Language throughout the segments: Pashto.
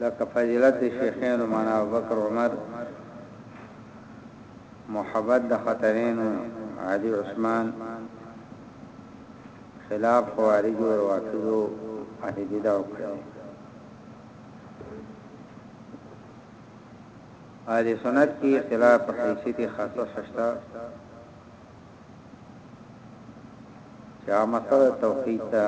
لکه فضیلت د شیخینو مانا ابوبکر عمر محبت د خطرینو علی عثمان خلاف خوارجو او روافضو اهل بدع کړی اهل سنت کې اختلاف په حیثیت خاصه شته چې هغه مسله توحید ده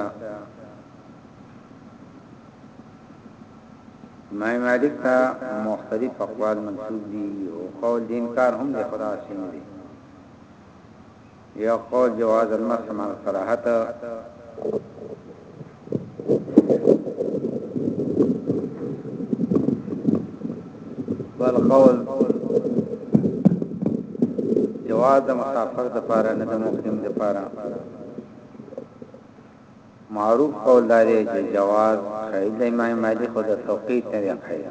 امام مالک ته مختلف اقوال منسوب دي او قول دین کار هم د خدا شین دي یو قول جواز المسح مع الصلاحت بل قول جواز د مسافر د پاره نه د مقیم د پاره معروف قول داري چې جواز خیر د امام مالک او د توقیت نه دی خیر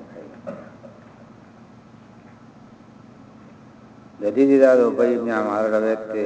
د دې د ابي ابن عمر روایت ته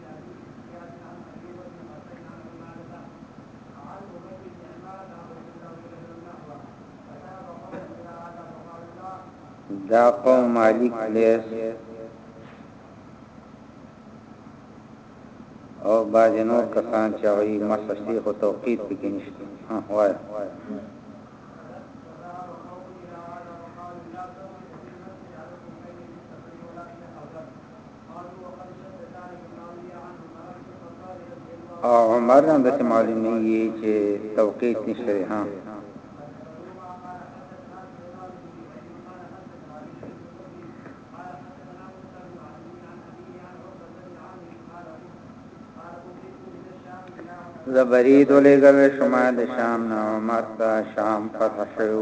دا قوم مالک لیس او باز نور کسان چې وي مسلې خو توقید پکې نشته ها وای او عمر هم د معلومیږي چې توقیت نشته ها زبرید ولېګل شما د شام نه عمر ته شام فتح شو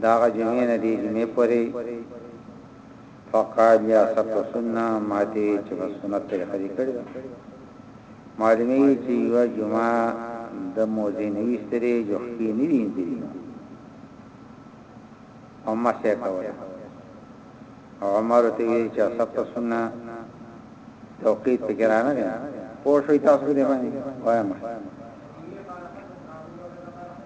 د هغه جمعې نه دې جمعې پورې فقاعد یا سبت و سنه ماتې چې په سنت طریقه دې کړې ده معلومېږي چې یوه جمعه د موزې نه ویسترې جو خپې نه دي انځري نو او مسه کوله عمر ته وی چې سبت سنه توقیت فکرانه ده پوه شو تاسو دې باندې وایم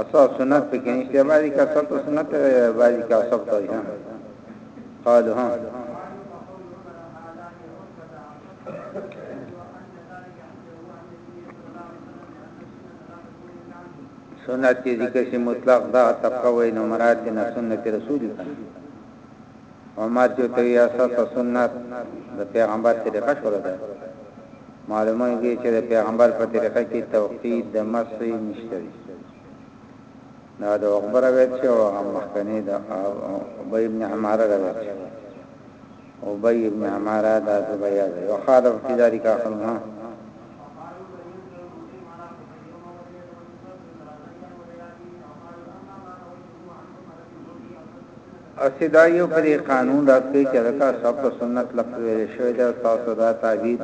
اصل سنت کې نشته باندې کا سب سنت باندې کا سب ته ها قال ها سنت دې ذکر شي مطلق دا تقوی نو مراد دې سنت رسول الله عمر جو ته یا سات سنت د پیغمبر طریقه شوه ده معلوميږي چي د پيغمبر په طريقه کي توقيت د مسح نشته دي دا د عقبه روایت شو او هغه مخکني د ابي ابن عماره روایت شو او ابي ابن عماره دا زبيا دی او خالف في ذلك اخرونه او څه دا يو په دې قانون راتلو چې ځکه اصحاب ته سنت لفظ ويل شوی دی او تاسو ته دا تعبير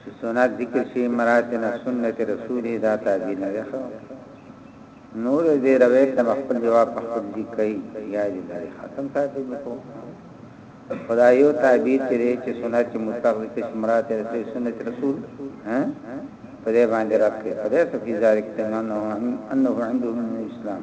چې سنت ذکر شي مراد يې نه سنت رسول دی دا تعبير نه دی ښه نور دې روایت د خپل جواب په خپل دي کوي یا دې لري ختم ساتي نه کو خدایو تعبیر چې چې سنت چې مطلق دي چې مراد رسول سنت رسول ها په دې باندې راکې په دې څه کې ذالک تمام انه عنده من اسلام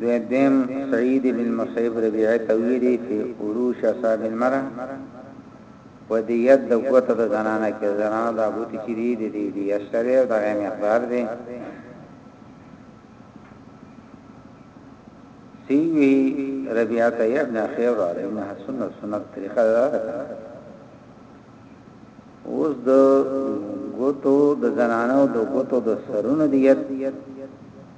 دویم سعید ابن المسیب ربیعه ته ویلي چې عروش اصحاب المرأه په دیت د ګوته د زنانه کې زنانه د ابوتی چې دی د دې دی اشتری او دغه مقدار دی سیوی ربیعه ته ابن خیر را ابن حسن سنت طریقه دا اوس د ګوتو د زنانو د ګوتو د سرونو دیت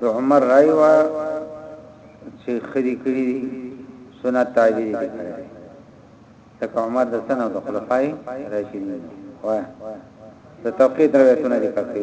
د عمر رای وا چې خدي کړی سنت تعبیر دي کړی تک عمر د سنه د خلفای راشدین وای د توقید روایتونه دي کړی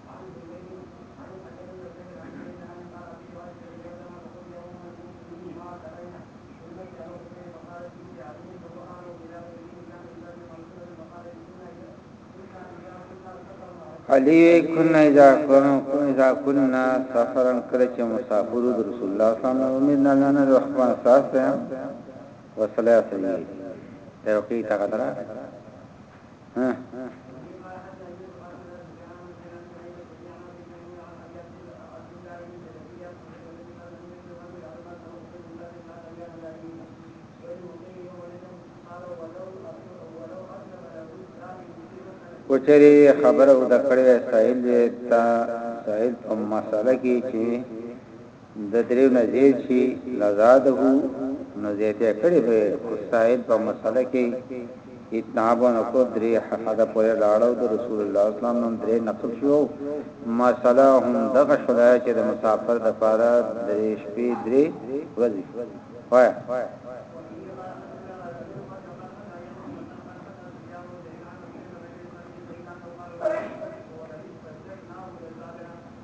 علی کنا اذا کنا اذا کنا سفرن کله چې مسافر د رسول الله صلی الله علیه وسلم نه نه رحمان ساسه وصلیه سیدی توقی تقدره کوچري خبره ودا کړې ساحل دې تا ساحل په مساله کې چې د دريو نه زيد شي لزاده نو زياته کړي به خو سائل په مسئله کي اتناب ونه کړو دري حده پوري لاړو د رسول الله اسلام نوم دري نقل شو مسئله هم دغه شوله چي د مسافر د پاره دري شپي دري ورځي وايه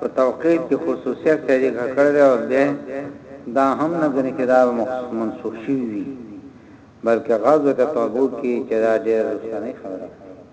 په توقید کې خصوصیت شریک کړ دی او به دا هم نه غني چې دا منسوخ شي بلکې غزوه تبوک کې چې دا ډېر سنې خبره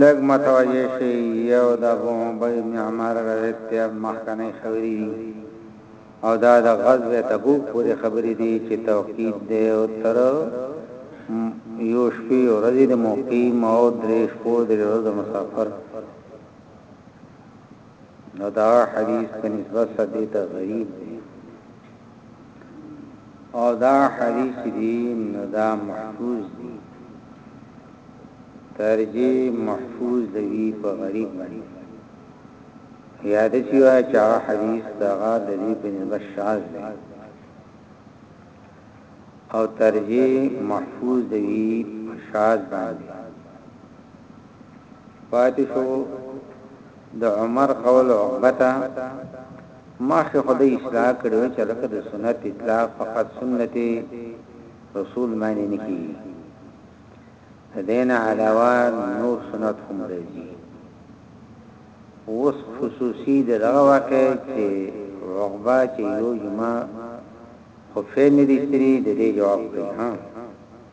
لږ متوجه شي یو د ابو عبی بن عمار روایت ته مخکنی خبرې دي او دا د غزوه تبوک پورې خبرې دي چې توقید دی او تر یو شپې ورځې د مقیم او درې شپو درې ورځې مسافر نو دا حدیث په نسبت سره د غریب دی او دا حدیث چې دی نو دا محفوظ دی ترجی محفوظ دی په غریب باندې یاد چې وا چا حدیث دا د دې په نسبت شاذ دی او ترجی محفوظ دی په شاذ باندې پاتې شو د عمر قول عقبته مخکې خو ده اصلاح کړي وه چې هلکه د سنت اطلاق فقط سنت رسول معنی نه کیږي د دین علاوه نور سنت هم راځي اوس خصوصي دغه واقع چې عقبه چې یو جمعه خو فعل نه دي ستري د دې جواب کوي ها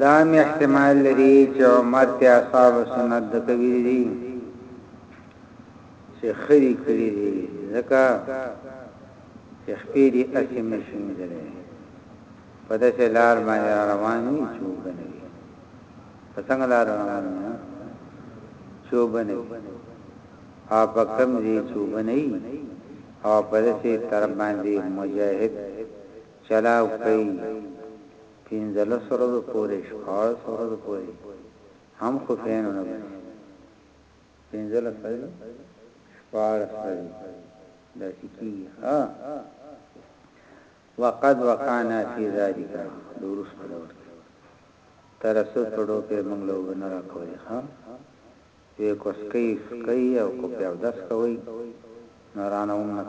دا هم احتمال لري چې عمر ته اصحاب سنت د کوي دي څه ښه دي کړي دي ځکه چې خپې دي اسې هم نشي ميندلی په داسې لار باندې را روان وي چې اوبه نه وي په څنګه لار روان وي چې اوبه نه وي او په کم ځای چې اوبه نه وي او په داسې تر باندې مجاهد چلاو کوي پنځلس ورځو پورې شپاړس ورځو پورې هم خو فین نه بس پنځله فعل شپار سری دا سکی ها وقد وقانا فی ذالک دورس کړو ترسو پړو په منګلو نه را کوي ها وی کوسکی سکی او کو پیو داس کوي نورانه ونک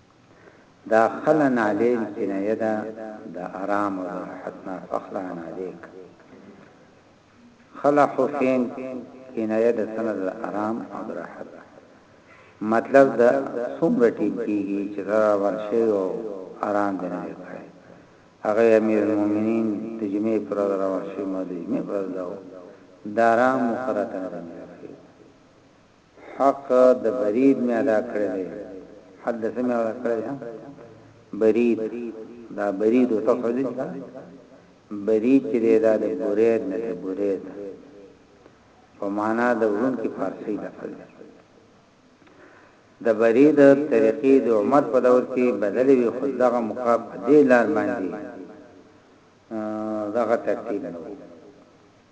دا خله نعلین کنایه ده د ارام او د راحت نه، فخلع نعلیک. خله حفین کنایه د څه نه ده؟ د ارام او د راحت نه. مطلب د څومره ټیم کیږي چې زړه راباندې شوی او ارام دې نه دی کړی. هغه امیرالمومنین د جمعې پر ورځ روان شوی، ما د جمعې پر ورځ دا و، د ارام موقع راته نه ده میلاو شوې. حق د برید مې ادا کړی دی حد د څه مې ادا کړی دی برید دا برید او تفضل دا برید چې دی دا د برید نه دی برید په معنا د ورون کې فارسی لفظ دی د برید طریقې د عمر په دور کې بدلې وي خو دغه مقاب دې لار باندې دغه ترتیب نه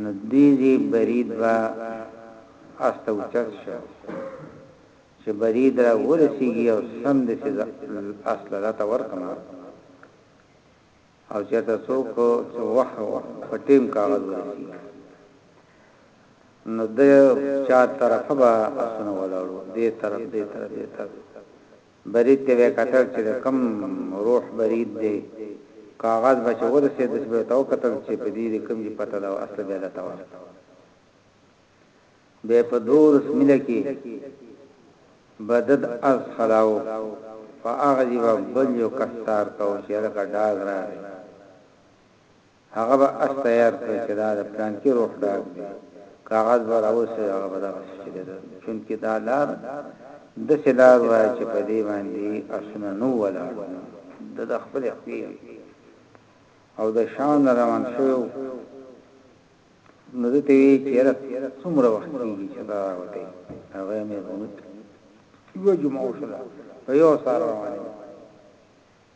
نو ددې بريد به اس ته اوچت شو چې بريد را ورسېږي او سمدستي اس لاره ته ورکړم او چېرته څوک چې وخت په ټیم کاغذ ورسي نو د چا طرفه به اسونه ولاړو دې طرف دې طرف دې طرف برید ته به یې کتل چې د کوم روح برید دی، کاغذ به چې ورسېد داسې به یې ورته وکتل چې په دې د کوم ځي پته ده او اصل به یې درته وایم. بیا یې په دولس میله کې به دد عرض خلاوه، په هغه ځي به بل یو کس تار کاوه چې هلکه ډاګ راغی، هغه به اس تیار کړي چې دا د پلانکي روح ډاګ دی، کاغذ به راوسي او هغه به دغسې چلیده، چونکې دا لار داسې لار وه چې په دې باندې اسونه نه وو ولاړ، نو ده د خپلې خپې او د شاڼو نه روان شوی و، نو ده ته یې ویل چې یاره څومره وخت کېږي چې ته راوتې، هغه یې امر ومنه، یوه جمعه وشوله، په یو ساعت روان یو.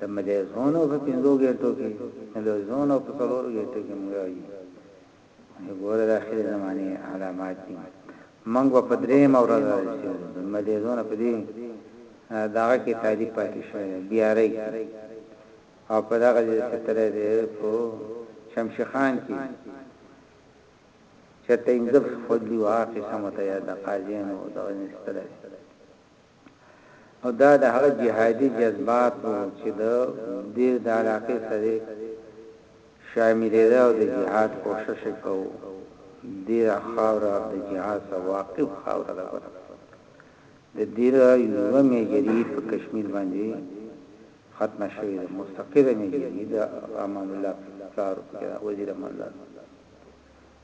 د ملېزونو په پنځو ګېټو کې ملېزونو په څلورو ګېټو کې موږ وایي چې ګوره د اخرې زمانې علامات دي موږ به په درېیم ورځ راځي د ملېزونو په دې داغه کې تعریف پاتې شوی بیاري او په دغه ځای ستره دی په شمشي خان کې چرته انځب فضلی واقع سمته یا د قاضیانو دغه نستره او دا د هغه جهادي جذبات وو چې ده دیر د علاقې سره شاملیده او د جهاد کوشش یې کاوه. دیر خاوره د جهاد سره واقف خاوره ده ګوره د دیر یوه میجري په کشمیر باندې ختمه شوې ده مستقره میجري د امان الله پلار وزیر امان الله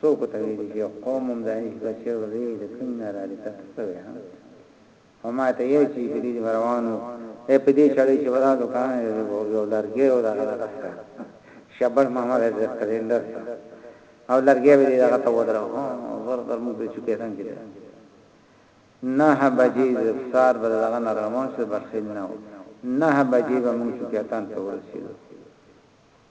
څوک ته ویلي چې یو قوم هم دانش بشیر وزیر د کوم نه رالی تاسو څه وی ها او ما ته یې چې په دې روانو اې په دې چړې چې ودا دکان یو لرګي او دا غلا کستا شبل محمد د کلندر او لرګي به دې هغه ته ودرو زور در موږ به چوکې څنګه کېده نه بجې زفسار به دغه نه روان شو بخیل نه نه بجې به موږ چوکې تان ته ورسېدو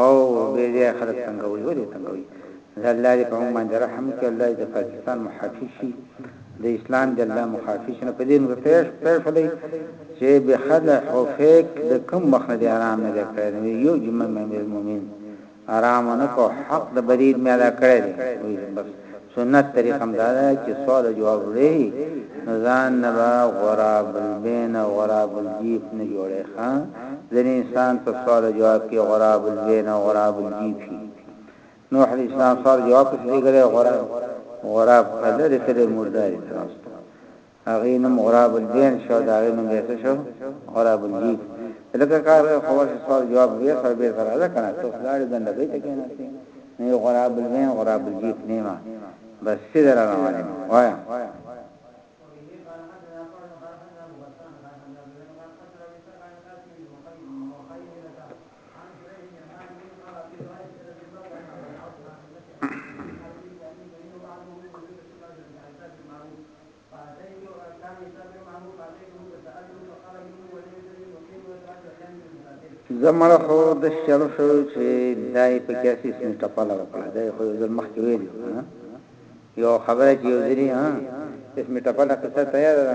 او بې ځایه خلک تنګوي ولې تنګوي د الله دې په موږ باندې رحم وکړي الله دې د پاکستان محافظ شي د اسلام د الله محافظ شي په دې موږ پېښ پېښ ولې چې به خل حفیق د کوم مخ نه آرام نه کړی نو یو جمع مې مومن آرام نه کو حق د برید مې ادا کړی دی بس سنت طریق هم دا ده چې سوال او جواب ورې وي نو ځان نه به غراب البین او غراب الجیف نه جوړې ښه ځنې انسان په سوال او جواب کې غراب البین او غراب الجیف شي نوح علیه السلام سوال جواب پسې لګره غراب غراب خلل سره مردار تراست هغه نوم غراب الدين شو دا هغه نوم بیا څه شو غراب الدين لکه کار خبر شو سوال جواب بیا سره بیا سره راځه کنه ته خلاړ دنده به ته کنه نه غراب الدين غراب الدين نیما بس سره روانه وایا زمړه خو د شلو شو چې دای په کیسې سم ټپاله وکړه دا خو ځل مخ کې ویل یو خبره چې یو ځلی ها اسمه ټپاله قصه تیار ده